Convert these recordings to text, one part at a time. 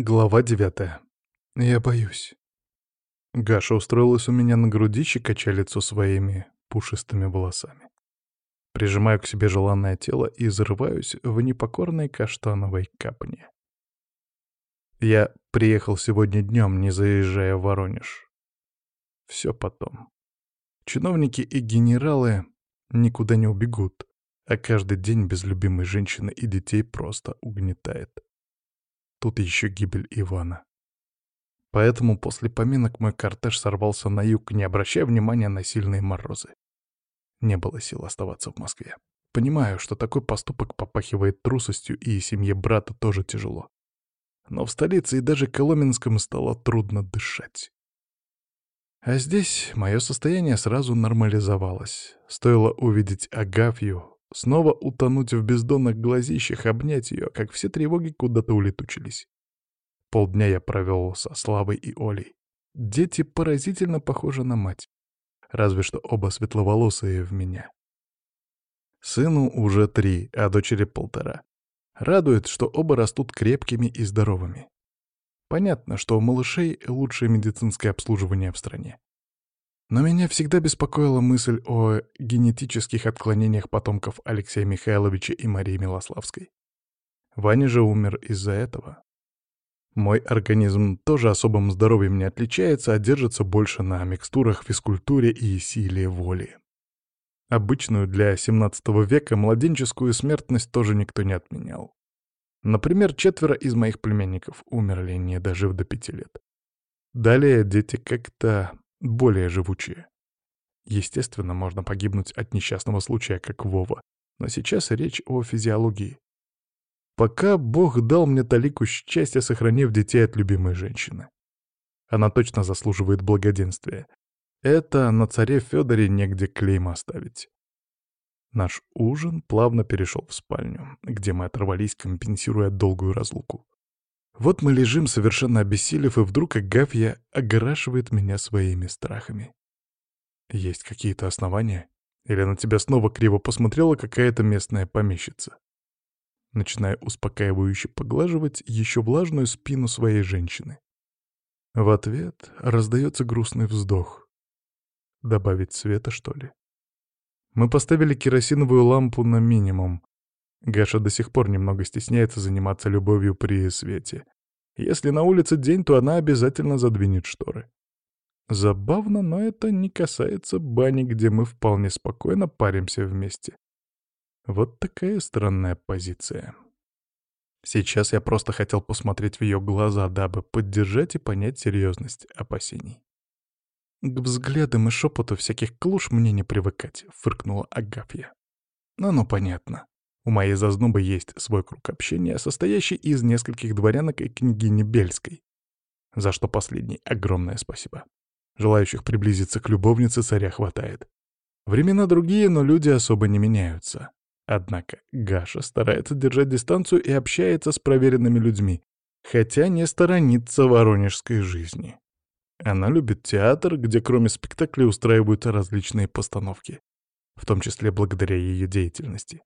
Глава девятая. Я боюсь. Гаша устроилась у меня на груди, щекоча лицо своими пушистыми волосами. Прижимаю к себе желанное тело и зарываюсь в непокорной каштановой капне. Я приехал сегодня днем, не заезжая в Воронеж. Все потом. Чиновники и генералы никуда не убегут, а каждый день без любимой женщины и детей просто угнетает. Тут еще гибель Ивана. Поэтому после поминок мой кортеж сорвался на юг, не обращая внимания на сильные морозы. Не было сил оставаться в Москве. Понимаю, что такой поступок попахивает трусостью, и семье брата тоже тяжело. Но в столице и даже Коломенском стало трудно дышать. А здесь мое состояние сразу нормализовалось. Стоило увидеть Агафью, Снова утонуть в бездонных глазищах, обнять ее, как все тревоги куда-то улетучились. Полдня я провел со Славой и Олей. Дети поразительно похожи на мать. Разве что оба светловолосые в меня. Сыну уже три, а дочери полтора. Радует, что оба растут крепкими и здоровыми. Понятно, что у малышей лучшее медицинское обслуживание в стране. Но меня всегда беспокоила мысль о генетических отклонениях потомков Алексея Михайловича и Марии Милославской. Ваня же умер из-за этого. Мой организм тоже особым здоровьем не отличается, а держится больше на микстурах, физкультуре и силе воли. Обычную для 17 века младенческую смертность тоже никто не отменял. Например, четверо из моих племянников умерли, не дожив до пяти лет. Далее дети как-то более живучие. Естественно, можно погибнуть от несчастного случая, как Вова, но сейчас речь о физиологии. Пока Бог дал мне талику счастья, сохранив детей от любимой женщины. Она точно заслуживает благоденствия. Это на царе Федоре негде клейма оставить. Наш ужин плавно перешел в спальню, где мы оторвались, компенсируя долгую разлуку. Вот мы лежим, совершенно обессилев, и вдруг Агафья огорашивает меня своими страхами. Есть какие-то основания? Или на тебя снова криво посмотрела какая-то местная помещица? Начинаю успокаивающе поглаживать еще влажную спину своей женщины. В ответ раздается грустный вздох. Добавить света, что ли? Мы поставили керосиновую лампу на минимум, Гаша до сих пор немного стесняется заниматься любовью при свете. Если на улице день, то она обязательно задвинет шторы. Забавно, но это не касается бани, где мы вполне спокойно паримся вместе. Вот такая странная позиция. Сейчас я просто хотел посмотреть в ее глаза, дабы поддержать и понять серьезность опасений. «К взглядам и шепоту всяких клуш мне не привыкать», — фыркнула Агафья. «Ну, ну, понятно. У моей зазнобы есть свой круг общения, состоящий из нескольких дворянок и княгини Бельской. За что последней огромное спасибо. Желающих приблизиться к любовнице царя хватает. Времена другие, но люди особо не меняются. Однако Гаша старается держать дистанцию и общается с проверенными людьми, хотя не сторонится воронежской жизни. Она любит театр, где кроме спектаклей устраиваются различные постановки, в том числе благодаря ее деятельности.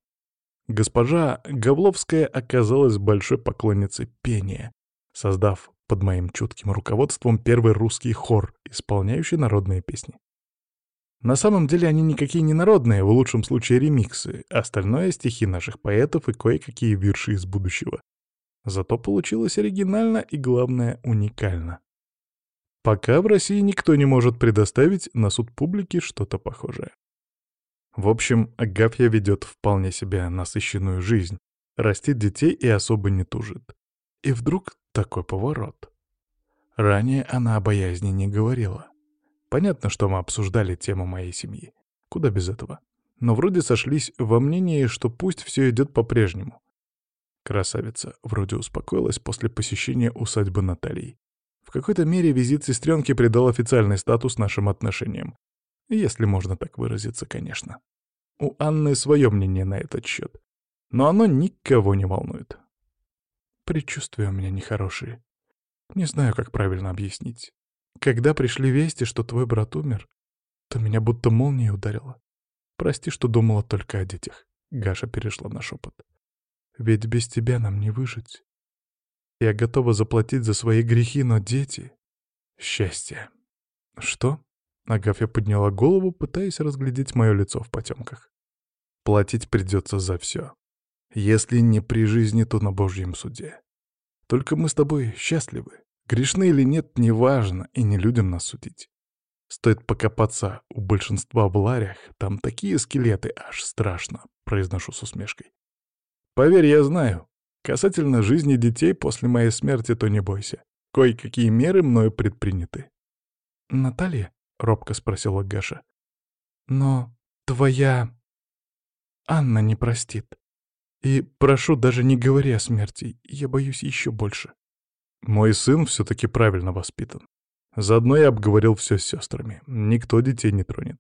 Госпожа Гавловская оказалась большой поклонницей пения, создав под моим чутким руководством первый русский хор, исполняющий народные песни. На самом деле они никакие не народные, в лучшем случае ремиксы, остальное — стихи наших поэтов и кое-какие вирши из будущего. Зато получилось оригинально и, главное, уникально. Пока в России никто не может предоставить на суд публики что-то похожее. В общем, Агафья ведет вполне себе насыщенную жизнь, растит детей и особо не тужит. И вдруг такой поворот. Ранее она о боязни не говорила. Понятно, что мы обсуждали тему моей семьи. Куда без этого. Но вроде сошлись во мнении, что пусть все идет по-прежнему. Красавица вроде успокоилась после посещения усадьбы Натальи. В какой-то мере визит сестренки придал официальный статус нашим отношениям, если можно так выразиться, конечно. У Анны свое мнение на этот счет. Но оно никого не волнует. Предчувствия у меня нехорошие. Не знаю, как правильно объяснить. Когда пришли вести, что твой брат умер, то меня будто молнией ударило. Прости, что думала только о детях. Гаша перешла на шепот. Ведь без тебя нам не выжить. Я готова заплатить за свои грехи, но дети... Счастье. Что? Агафья подняла голову, пытаясь разглядеть мое лицо в потемках. Платить придется за все. Если не при жизни, то на Божьем суде. Только мы с тобой счастливы. Грешны или нет, неважно, и не людям нас судить. Стоит покопаться у большинства в ларях, там такие скелеты, аж страшно, произношу с усмешкой. Поверь, я знаю. Касательно жизни детей после моей смерти, то не бойся. Кое-какие меры мною предприняты. «Наталья?» — робко спросила Гаша. «Но твоя... Анна не простит. И прошу, даже не говори о смерти, я боюсь еще больше». Мой сын все-таки правильно воспитан. Заодно я обговорил все с сестрами. Никто детей не тронет.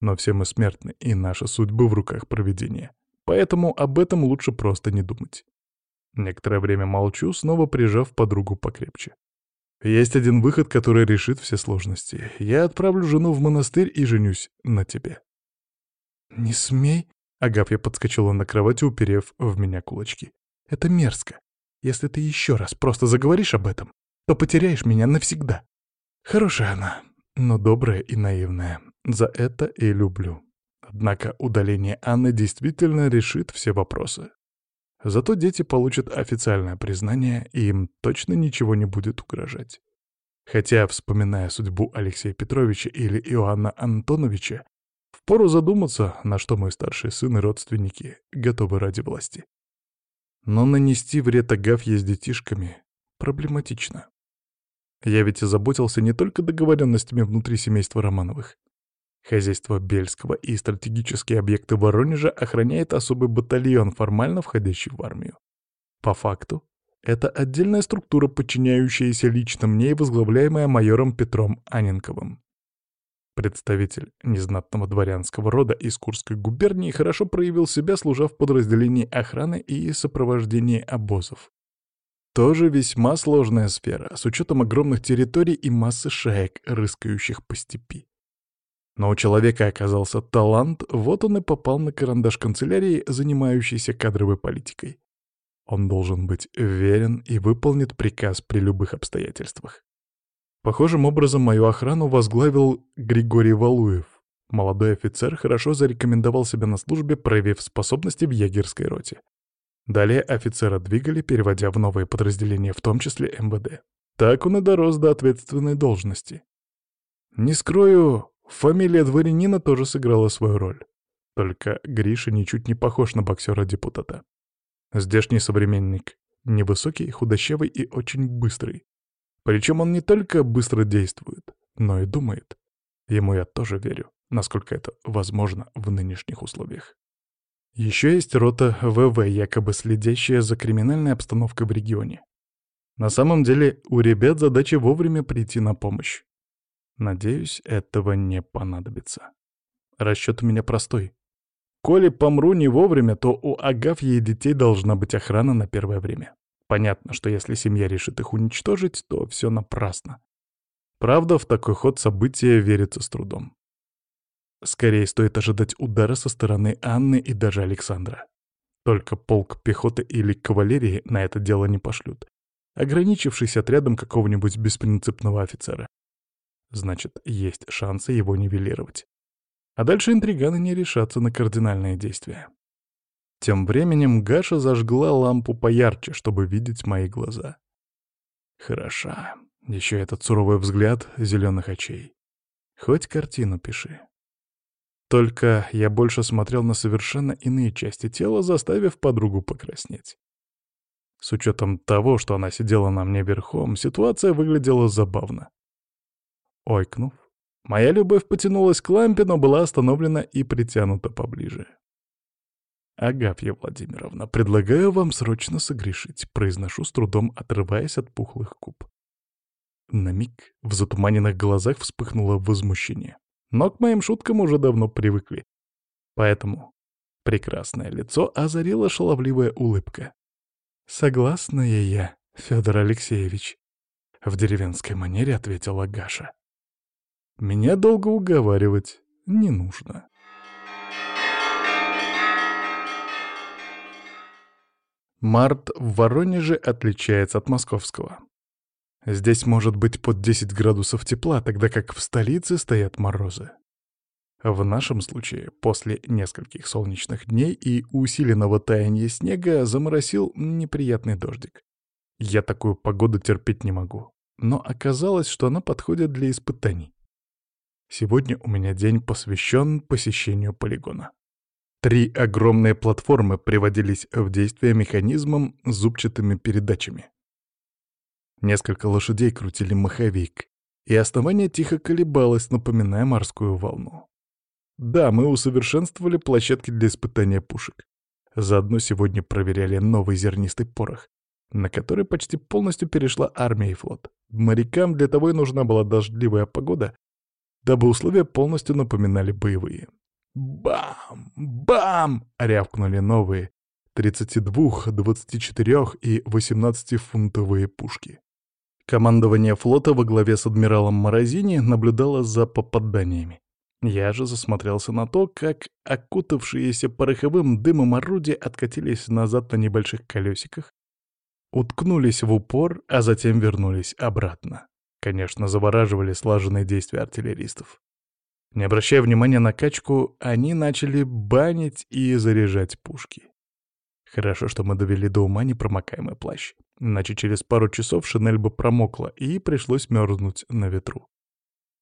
Но все мы смертны, и наша судьба в руках проведения. Поэтому об этом лучше просто не думать. Некоторое время молчу, снова прижав подругу покрепче. Есть один выход, который решит все сложности. Я отправлю жену в монастырь и женюсь на тебе. «Не смей!» — Агафья подскочила на кровати, уперев в меня кулачки. «Это мерзко. Если ты еще раз просто заговоришь об этом, то потеряешь меня навсегда. Хорошая она, но добрая и наивная. За это и люблю. Однако удаление Анны действительно решит все вопросы. Зато дети получат официальное признание, и им точно ничего не будет угрожать. Хотя, вспоминая судьбу Алексея Петровича или Иоанна Антоновича, впору задуматься, на что мой старший сын и родственники готовы ради власти. Но нанести вред Агафье с детишками проблематично. Я ведь и заботился не только договоренностями внутри семейства Романовых. Хозяйство Бельского и стратегические объекты Воронежа охраняет особый батальон, формально входящий в армию. По факту, это отдельная структура, подчиняющаяся лично мне и возглавляемая майором Петром Аненковым. Представитель незнатного дворянского рода из Курской губернии хорошо проявил себя, служа в подразделении охраны и сопровождении обозов. Тоже весьма сложная сфера, с учетом огромных территорий и массы шаек, рыскающих по степи. Но у человека оказался талант, вот он и попал на карандаш канцелярии, занимающейся кадровой политикой. Он должен быть верен и выполнит приказ при любых обстоятельствах. Похожим образом мою охрану возглавил Григорий Валуев. Молодой офицер хорошо зарекомендовал себя на службе, проявив способности в егерской роте. Далее офицера двигали, переводя в новые подразделения, в том числе МВД. Так он и дорос до ответственной должности. Не скрою, фамилия дворянина тоже сыграла свою роль. Только Гриша ничуть не похож на боксера-депутата. Здешний современник. Невысокий, худощавый и очень быстрый. Причем он не только быстро действует, но и думает. Ему я тоже верю, насколько это возможно в нынешних условиях. Еще есть рота ВВ, якобы следящая за криминальной обстановкой в регионе. На самом деле у ребят задача вовремя прийти на помощь. Надеюсь, этого не понадобится. Расчет у меня простой. Коли помру не вовремя, то у Агафьи и детей должна быть охрана на первое время. Понятно, что если семья решит их уничтожить, то все напрасно. Правда, в такой ход события верится с трудом. Скорее стоит ожидать удара со стороны Анны и даже Александра. Только полк пехоты или кавалерии на это дело не пошлют, ограничившись отрядом какого-нибудь беспринципного офицера. Значит, есть шансы его нивелировать. А дальше интриганы не решатся на кардинальные действия. Тем временем Гаша зажгла лампу поярче, чтобы видеть мои глаза. Хороша. Еще этот суровый взгляд зеленых очей. Хоть картину пиши. Только я больше смотрел на совершенно иные части тела, заставив подругу покраснеть. С учетом того, что она сидела на мне верхом, ситуация выглядела забавно. Ойкнув, моя любовь потянулась к лампе, но была остановлена и притянута поближе. «Агафья Владимировна, предлагаю вам срочно согрешить», — произношу с трудом, отрываясь от пухлых губ. На миг в затуманенных глазах вспыхнуло возмущение. Но к моим шуткам уже давно привыкли. Поэтому прекрасное лицо озарила шаловливая улыбка. «Согласная я, Федор Алексеевич», — в деревенской манере ответила Гаша. «Меня долго уговаривать не нужно». Март в Воронеже отличается от московского. Здесь может быть под 10 градусов тепла, тогда как в столице стоят морозы. В нашем случае, после нескольких солнечных дней и усиленного таяния снега, заморосил неприятный дождик. Я такую погоду терпеть не могу. Но оказалось, что она подходит для испытаний. Сегодня у меня день посвящен посещению полигона. Три огромные платформы приводились в действие механизмом с зубчатыми передачами. Несколько лошадей крутили маховик, и основание тихо колебалось, напоминая морскую волну. Да, мы усовершенствовали площадки для испытания пушек. Заодно сегодня проверяли новый зернистый порох, на который почти полностью перешла армия и флот. Морякам для того и нужна была дождливая погода, дабы условия полностью напоминали боевые. «Бам! Бам!» — рявкнули новые 32, 24 и 18-фунтовые пушки. Командование флота во главе с адмиралом Морозини наблюдало за попаданиями. Я же засмотрелся на то, как окутавшиеся пороховым дымом орудия откатились назад на небольших колесиках, уткнулись в упор, а затем вернулись обратно. Конечно, завораживали слаженные действия артиллеристов. Не обращая внимания на качку, они начали банить и заряжать пушки. Хорошо, что мы довели до ума непромокаемый плащ, иначе через пару часов шинель бы промокла и пришлось мерзнуть на ветру.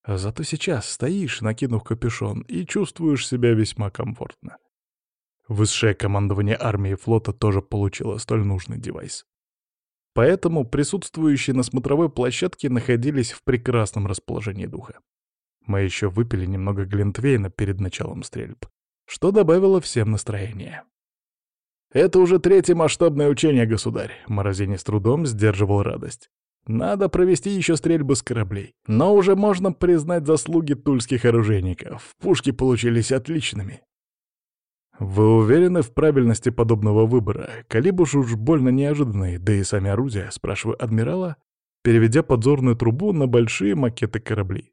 А зато сейчас стоишь, накинув капюшон, и чувствуешь себя весьма комфортно. Высшее командование армии и флота тоже получило столь нужный девайс. Поэтому присутствующие на смотровой площадке находились в прекрасном расположении духа. Мы еще выпили немного глинтвейна перед началом стрельб, что добавило всем настроение. «Это уже третье масштабное учение, государь», — Морозини с трудом сдерживал радость. Надо провести еще стрельбы с кораблей. Но уже можно признать заслуги тульских оружейников. Пушки получились отличными. Вы уверены в правильности подобного выбора? Калибуш уж больно неожиданный, да и сами орудия, спрашиваю адмирала, переведя подзорную трубу на большие макеты кораблей.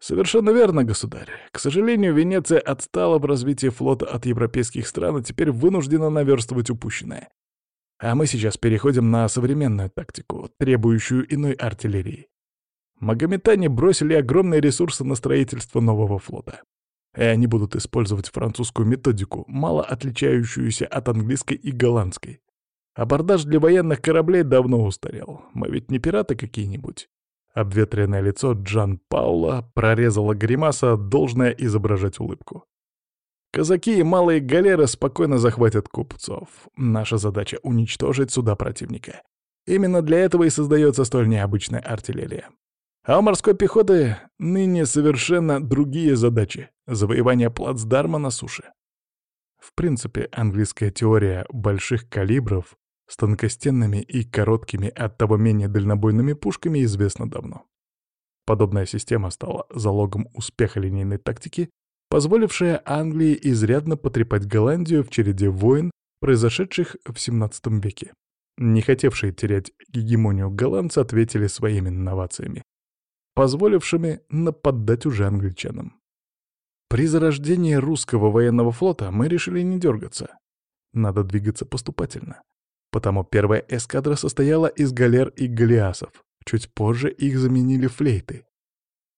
Совершенно верно, государь. К сожалению, Венеция отстала в развитии флота от европейских стран и теперь вынуждена наверстывать упущенное. А мы сейчас переходим на современную тактику, требующую иной артиллерии. Магометане бросили огромные ресурсы на строительство нового флота. И они будут использовать французскую методику, мало отличающуюся от английской и голландской. Абордаж для военных кораблей давно устарел. Мы ведь не пираты какие-нибудь. Обветренное лицо Джан Паула прорезала гримаса, должное изображать улыбку. Казаки и малые галеры спокойно захватят купцов. Наша задача — уничтожить суда противника. Именно для этого и создается столь необычная артиллерия. А у морской пехоты ныне совершенно другие задачи — завоевание плацдарма на суше. В принципе, английская теория больших калибров с тонкостенными и короткими, оттого менее дальнобойными пушками известна давно. Подобная система стала залогом успеха линейной тактики позволившая Англии изрядно потрепать Голландию в череде войн, произошедших в XVII веке. Не хотевшие терять гегемонию голландцы ответили своими инновациями, позволившими нападать уже англичанам. При зарождении русского военного флота мы решили не дергаться. Надо двигаться поступательно. Потому первая эскадра состояла из галер и галеасов. Чуть позже их заменили флейты.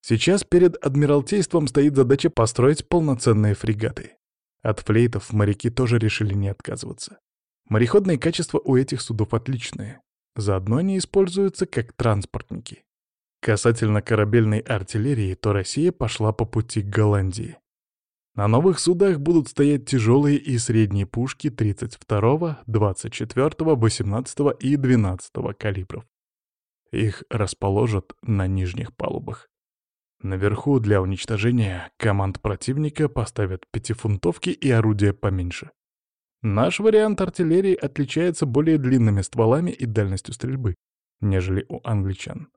Сейчас перед Адмиралтейством стоит задача построить полноценные фрегаты. От флейтов моряки тоже решили не отказываться. Мореходные качества у этих судов отличные. Заодно они используются как транспортники. Касательно корабельной артиллерии, то Россия пошла по пути к Голландии. На новых судах будут стоять тяжелые и средние пушки 32, 24, 18 и 12 калибров. Их расположат на нижних палубах. Наверху для уничтожения команд противника поставят пятифунтовки и орудия поменьше. Наш вариант артиллерии отличается более длинными стволами и дальностью стрельбы, нежели у англичан.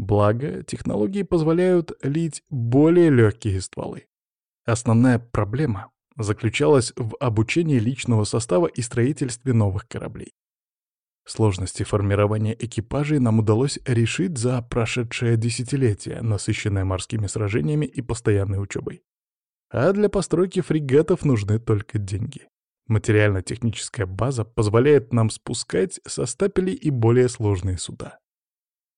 Благо, технологии позволяют лить более легкие стволы. Основная проблема заключалась в обучении личного состава и строительстве новых кораблей. Сложности формирования экипажей нам удалось решить за прошедшее десятилетие, насыщенное морскими сражениями и постоянной учебой. А для постройки фрегатов нужны только деньги. Материально-техническая база позволяет нам спускать со стапелей и более сложные суда.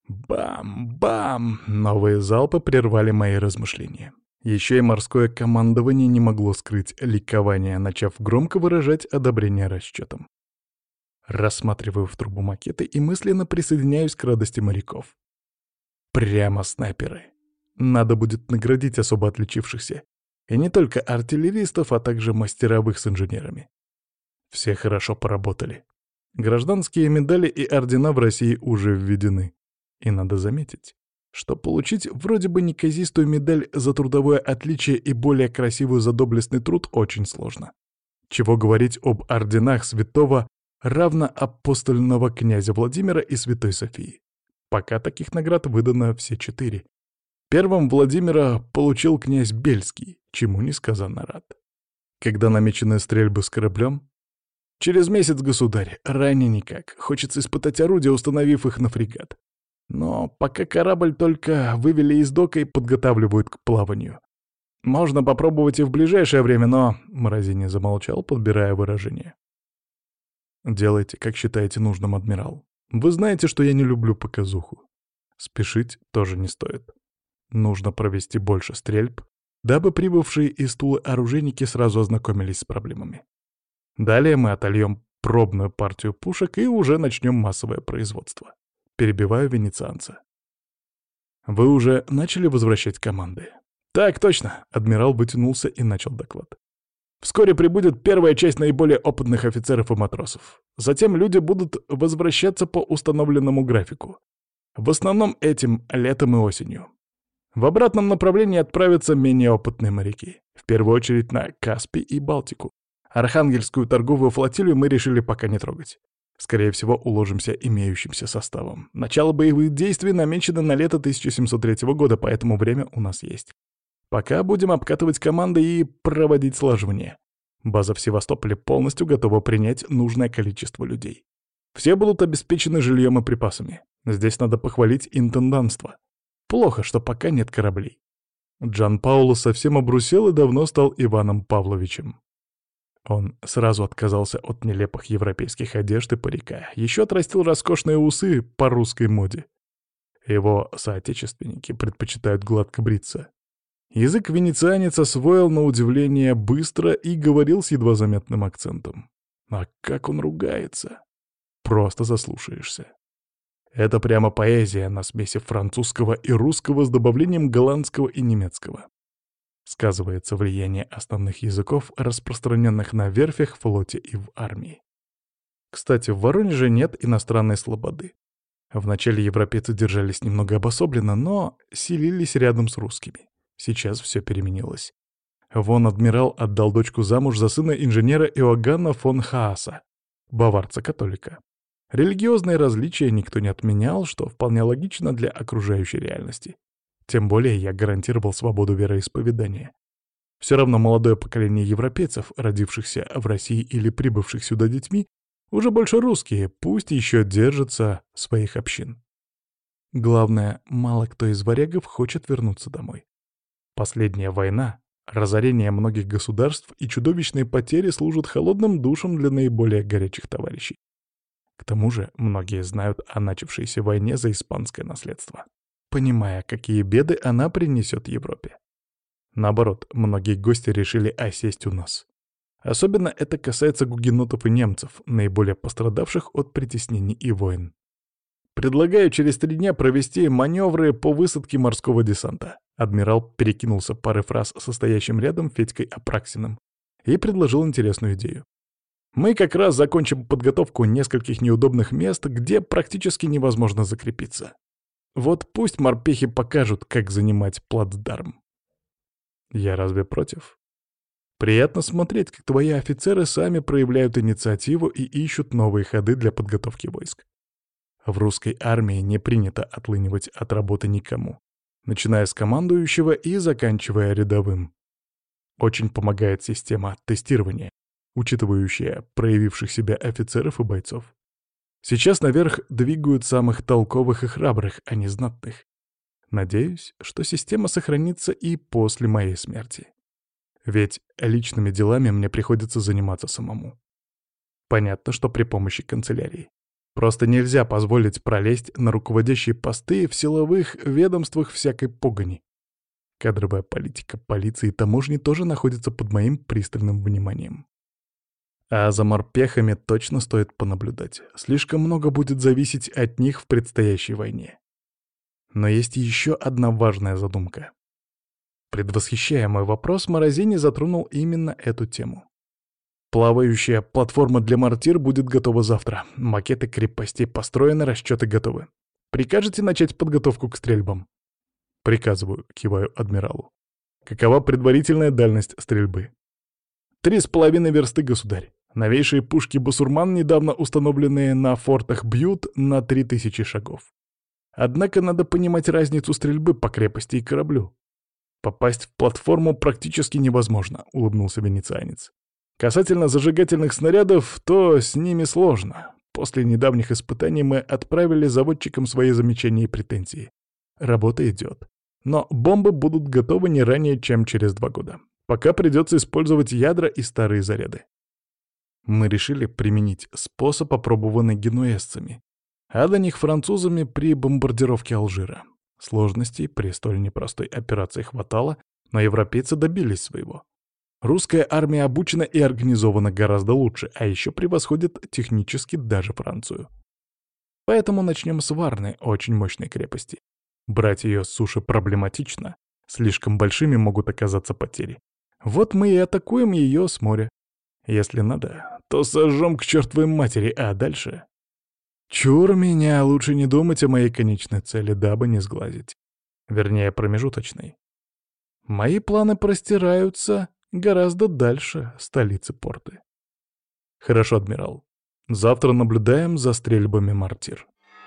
Бам-бам! Новые залпы прервали мои размышления. Еще и морское командование не могло скрыть ликование, начав громко выражать одобрение расчетам. Рассматриваю в трубу макеты и мысленно присоединяюсь к радости моряков. Прямо снайперы. Надо будет наградить особо отличившихся. И не только артиллеристов, а также мастеровых с инженерами. Все хорошо поработали. Гражданские медали и ордена в России уже введены. И надо заметить, что получить вроде бы неказистую медаль за трудовое отличие и более красивую за доблестный труд очень сложно. Чего говорить об орденах святого равноапостольного князя Владимира и святой Софии. Пока таких наград выдано все четыре. Первым Владимира получил князь Бельский, чему несказанно рад. Когда намечены стрельбы с кораблем, Через месяц, государь, ранее никак. Хочется испытать орудия, установив их на фрегат. Но пока корабль только вывели из дока и подготавливают к плаванию. Можно попробовать и в ближайшее время, но...» Морозини замолчал, подбирая выражение. «Делайте, как считаете нужным, адмирал. Вы знаете, что я не люблю показуху. Спешить тоже не стоит. Нужно провести больше стрельб, дабы прибывшие из Тулы оружейники сразу ознакомились с проблемами. Далее мы отольем пробную партию пушек и уже начнем массовое производство. Перебиваю венецианца. Вы уже начали возвращать команды? Так точно, адмирал вытянулся и начал доклад. Вскоре прибудет первая часть наиболее опытных офицеров и матросов. Затем люди будут возвращаться по установленному графику. В основном этим летом и осенью. В обратном направлении отправятся менее опытные моряки. В первую очередь на Каспий и Балтику. Архангельскую торговую флотилию мы решили пока не трогать. Скорее всего, уложимся имеющимся составом. Начало боевых действий намечено на лето 1703 года, поэтому время у нас есть. Пока будем обкатывать команды и проводить слаживание. База в Севастополе полностью готова принять нужное количество людей. Все будут обеспечены жильем и припасами. Здесь надо похвалить интенданство. Плохо, что пока нет кораблей. Джан Пауло совсем обрусел и давно стал Иваном Павловичем. Он сразу отказался от нелепых европейских одежд и парика, еще отрастил роскошные усы по русской моде. Его соотечественники предпочитают гладко бриться. Язык венецианец освоил на удивление быстро и говорил с едва заметным акцентом. А как он ругается! Просто заслушаешься. Это прямо поэзия на смеси французского и русского с добавлением голландского и немецкого сказывается влияние основных языков, распространенных на верфях, флоте и в армии. Кстати, в Воронеже нет иностранной слободы. Вначале европейцы держались немного обособленно, но селились рядом с русскими. Сейчас все переменилось. Вон адмирал отдал дочку замуж за сына инженера Иоганна фон Хааса, баварца-католика. Религиозные различия никто не отменял, что вполне логично для окружающей реальности. Тем более я гарантировал свободу вероисповедания. Все равно молодое поколение европейцев, родившихся в России или прибывших сюда детьми, уже больше русские, пусть еще держатся своих общин. Главное, мало кто из варягов хочет вернуться домой. Последняя война, разорение многих государств и чудовищные потери служат холодным душем для наиболее горячих товарищей. К тому же многие знают о начавшейся войне за испанское наследство понимая, какие беды она принесет Европе. Наоборот, многие гости решили осесть у нас. Особенно это касается гугенотов и немцев, наиболее пострадавших от притеснений и войн. Предлагаю через три дня провести маневры по высадке морского десанта. Адмирал перекинулся парой фраз состоящим рядом Федькой Апраксиным и предложил интересную идею. Мы как раз закончим подготовку нескольких неудобных мест, где практически невозможно закрепиться. Вот пусть морпехи покажут, как занимать плацдарм. Я разве против? Приятно смотреть, как твои офицеры сами проявляют инициативу и ищут новые ходы для подготовки войск. В русской армии не принято отлынивать от работы никому, начиная с командующего и заканчивая рядовым. Очень помогает система тестирования, учитывающая проявивших себя офицеров и бойцов. Сейчас наверх двигают самых толковых и храбрых, а не знатных. Надеюсь, что система сохранится и после моей смерти. Ведь личными делами мне приходится заниматься самому. Понятно, что при помощи канцелярии. Просто нельзя позволить пролезть на руководящие посты в силовых ведомствах всякой погони. Кадровая политика полиции и таможни тоже находится под моим пристальным вниманием. А за морпехами точно стоит понаблюдать. Слишком много будет зависеть от них в предстоящей войне. Но есть еще одна важная задумка. Предвосхищая мой вопрос, Морозини затронул именно эту тему. Плавающая платформа для мортир будет готова завтра. Макеты крепостей построены, расчеты готовы. Прикажете начать подготовку к стрельбам? Приказываю, киваю адмиралу. Какова предварительная дальность стрельбы? Три с половиной версты, государь. Новейшие пушки «Басурман», недавно установленные на фортах, бьют на три тысячи шагов. Однако надо понимать разницу стрельбы по крепости и кораблю. Попасть в платформу практически невозможно, улыбнулся венецианец. Касательно зажигательных снарядов, то с ними сложно. После недавних испытаний мы отправили заводчикам свои замечания и претензии. Работа идет. Но бомбы будут готовы не ранее, чем через два года. Пока придется использовать ядра и старые заряды. Мы решили применить способ, опробованный генуэзцами, а до них французами при бомбардировке Алжира. Сложностей при столь непростой операции хватало, но европейцы добились своего. Русская армия обучена и организована гораздо лучше, а еще превосходит технически даже Францию. Поэтому начнем с Варны, очень мощной крепости. Брать ее с суши проблематично, слишком большими могут оказаться потери. Вот мы и атакуем ее с моря. Если надо, то сожжем к чертовой матери, а дальше... Чур меня, лучше не думать о моей конечной цели, дабы не сглазить. Вернее, промежуточной. Мои планы простираются гораздо дальше столицы порты. Хорошо, адмирал. Завтра наблюдаем за стрельбами мортир.